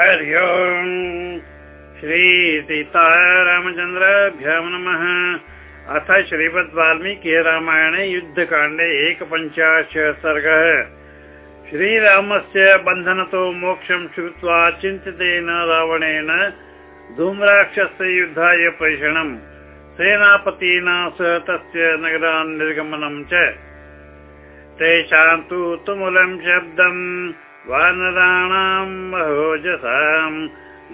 हरि ओम्। श्रीसीतारामचन्द्राभ्यां नमः। अथ श्रीमद् वाल्मीकि रामायणे युद्धकाण्डे एकपञ्चाशत् सर्गः। श्रीरामस्य बन्धनतो मोक्षं श्रुत्वा चिन्तितेन रावणेन धूम्राक्षस्य युद्धाय प्रेषणम् सेनापतिना सह तस्य नगरान् निर्गमनं च। तेषां तु तुमुलं शब्दम् वानराणाम् महोजसाम्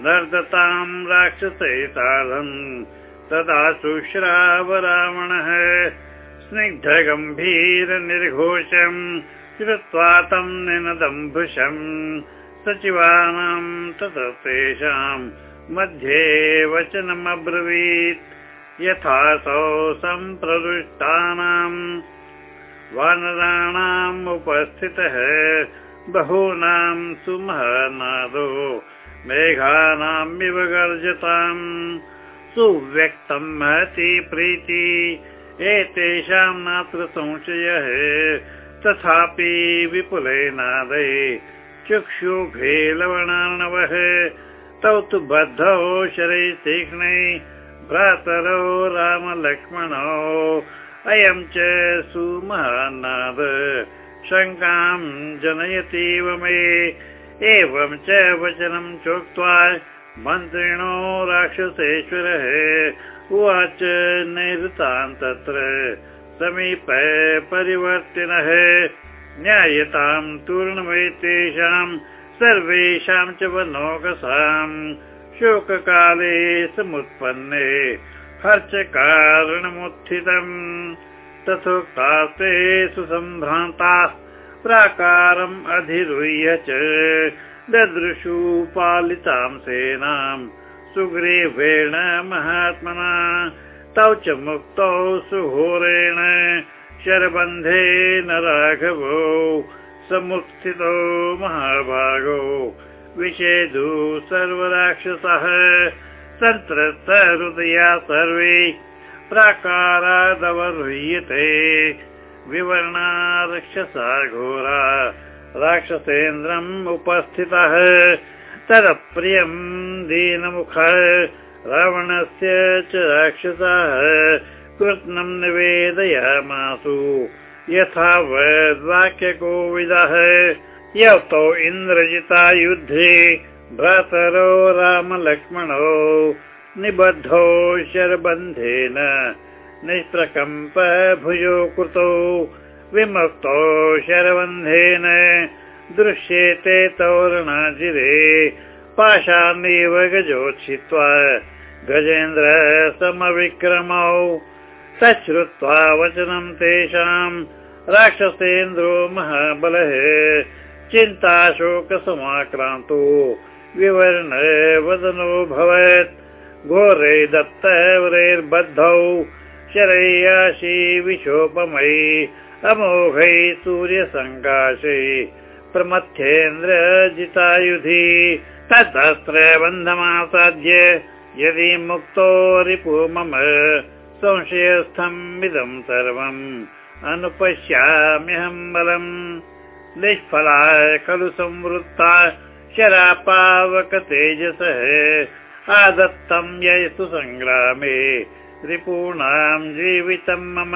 नर्दतां राक्षसे साधम् तदा सुश्राव रावणः स्निग्धगम्भीरनिर्घोषम् श्रुत्वा तं निनदम् भृशम् सचिवानां तत तेषाम् मध्ये वचनमब्रवीत्। यथासौ वानराणाम् उपस्थितः बहूनां सुमहनादो मेघानामिव गर्जताम्। सुव्यक्तं महती प्रीति एतेषां नात्र संशयः। तथापि विपुले नादे चक्षुघे लवणार्णवः तौ तु बद्धौ शरै तीक्ष्णे भ्रातरौ रामलक्ष्मणौ। अयं च सुमहानाद शङ्कां जनयतीव मे। एवं च वचनं चोक्त्वा मन्त्रिणो राक्षसेश्वरः उवाच नैतान् तत्र समीप परिवर्तिनः। न्यायतां तूर्णमेतेषां सर्वेषां च वनोकसाम् शोककाले समुत्पन्ने हर्षकारणमुत्थितम् तथोक्तास्ते सुसम्भ्रान्ताः प्राकारम् अधिरुह्य च ददृशु पालितां सेनां सुग्रीवेण महात्मना। तौ च मुक्तौ सुहोरेण शरबन्धेन राघवो समुत्थितो महाभागो। विषेदु सर्वराक्षसः सन्त्रस्त हृदया सर्वे प्राकारादवरुह्यते। विवर्णा रक्षसा घोरा राक्षसेन्द्रम् उपस्थितः। तदप्रियम् दीनमुख रावणस्य च राक्षसाः कृत्नम् निवेदयामासु। यथा वद्वाक्यकोविदः यतो इन्द्रजिता युद्धे भ्रातरो रामलक्ष्मणौ निबद्धौ शरबन्धेन निष्प्रकम्प भुजो कृतौ विमुक्तौ शरबन्धेन दृश्येते तोरणाजिरे पाशान्नेव गजोच्छित्वा गजेन्द्र समविक्रमौ। तच्छ्रुत्वा वचनं तेषां राक्षसेन्द्रो महाबलः चिन्ताशोकसमाक्रान्तो विवर्ण वदनो भवत् घोरे दत्तवरैर्बद्धौ शरैयाशी विशोपमयि अमोघै सूर्यसङ्काशे प्रमथ्येन्द्र जितायुधि तदस्त्र बन्धमासाद्य यदि मुक्तो रिपु मम संशयस्थम् इदम् सर्वम् अनुपश्याम्यहम् बलम् निष्फला खलु संवृत्ता शरापावक तेजसः आदत्तं यस्तु सङ्ग्रामे रिपूणां जीवितं मम।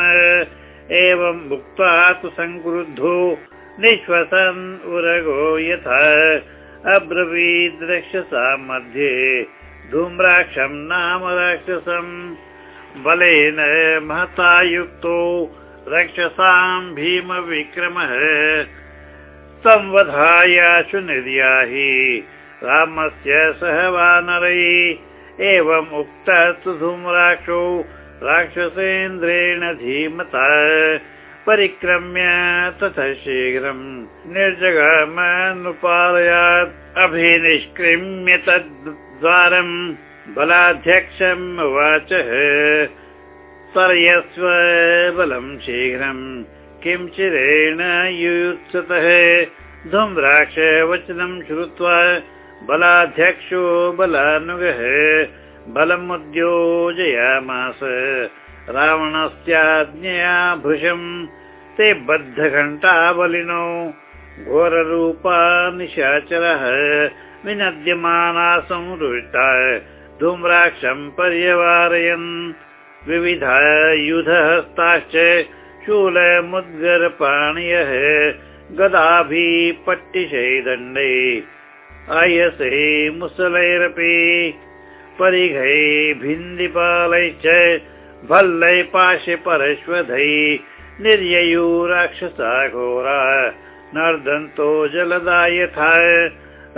एवम् उक्त्वा तु सङ्क्रुद्धो निःश्वसन् उरगो यथा। अब्रवीद् रक्षसा मध्ये धूम्राक्षं नाम राक्षसम् बलेन महता युक्तो रक्षसां भीमविक्रमः। संवधायाशु निर्याहि रामस्य सह वानरै। एवम् उक्तस्तु धूम्राक्षो राक्षसेन्द्रेण धीमता। परिक्रम्य ततः शीघ्रम् निर्जगमनुपालयात्। अभिनिष्क्रिम्य तद्वारम् बलाध्यक्षम् उवाचः सर्यस्व बलम् शीघ्रम् किं चिरेण युयुत्सतः। धूम्राक्ष वचनं श्रुत्वा बलाध्यक्षो बलानुगः बलमुद्योजयामास। रावणस्याज्ञया भृशम् ते बद्धघण्टा बलिनो घोररूपा निशाचरः विनद्यमाना संरुष्टा धूम्राक्षम् पर्यवारयन्। विविधा युधहस्ताश्च शूलमुद्गरपाणयः गदाभिः दण्डै आयसे मुसलैरपि परिघै भिन्दिपालैश्च भल्लै पाशे परश्वधै निर्ययु राक्षसा घोरा नर्दन्तो जलदा यथा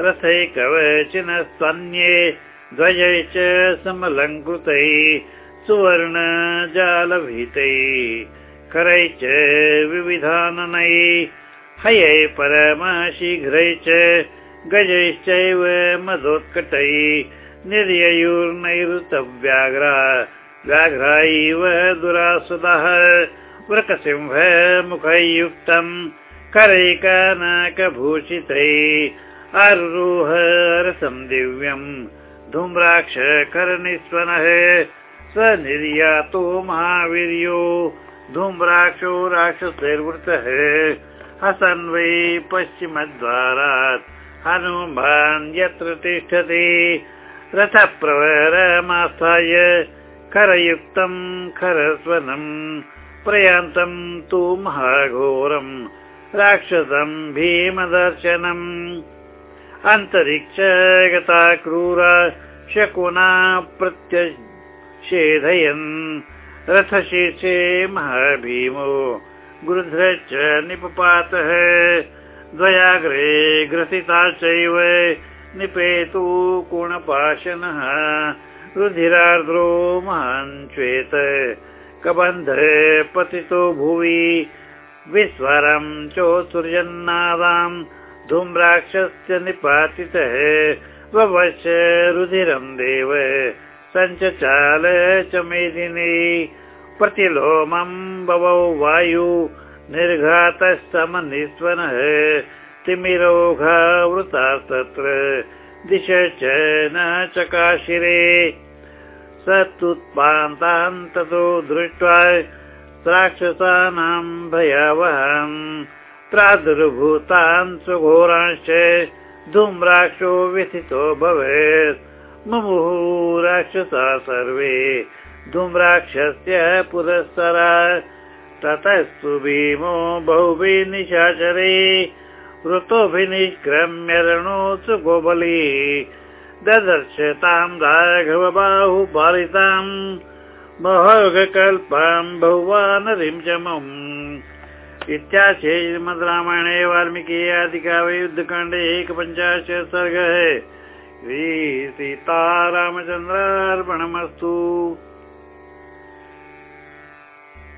रथै कवचिन स्वन्ये ध्वजै च समलङ्कृतै सुवर्ण जालभीतै करैः च विविधाननै हयै परमशीघ्रै च गजैश्चैव मदोत्कटै निर्ययुर्नैऋतव्याघ्रा व्याघ्रा इव दुरासुदः वृकसिंह मुखैयुक्तम् करैकानकभूषितै अरुह रसं दिव्यम् धूम्राक्ष करनिस्वनः स निर्यातो महावीर्यो धूम्राक्षो राक्षसैर्वृतः हसन् वै पश्चिमद्वारात् हनुमान् यत्र तिष्ठति रथप्रवरमास्थाय खरयुक्तं खरस्वनम् प्रयान्तम् तु महाघोरम् राक्षसम् भीमदर्शनम्। अन्तरिक्ष गता क्रूरा शकुना प्रत्यषेधयन् रथशीर्षे महाभीमो गृध्रश्च निपपातः द्वयाग्रे ग्रसिता चैव निपेतु कोणपाशनः रुधिरार्द्रो महान् श्वेत। कबन्ध पतितो भुवि। विस्वरं चोत्सृजन्नादाम् धूम्राक्षस्य निपातितः। ववश्च रुधिरं देव। सञ्चचाल च मेदिनी। प्रतिलोमम् बवौ वायु निर्घातः समनिस्वनः तिमिरोघावृतास्तत्र दिश च न चकाशिरे स तुत्पान्तान्ततो दृष्ट्वा राक्षसानाम् भयावहम् प्रादुर्भूतान् सुघोरांश्च धूम्राक्षो व्यथितो भवेत्। मुमुः राक्षसा सर्वे धूम्राक्षस्य पुरःसरा ततस्तु भीमो बहुभिः निशाचरे ऋतोभिनिष्क्रम्य रणोत्सु गोबली। ददर्श ताम् राघव बाहु पालिताम् बहुकल्पाम् बहुवानरीं च मम इत्याख्ये श्रीमद् रामायणे वाल्मीकि आदिकाव्ये युद्धकाण्डे एकपञ्चाशत् सर्गः। श्री सीतारामचन्द्रार्पणमस्तु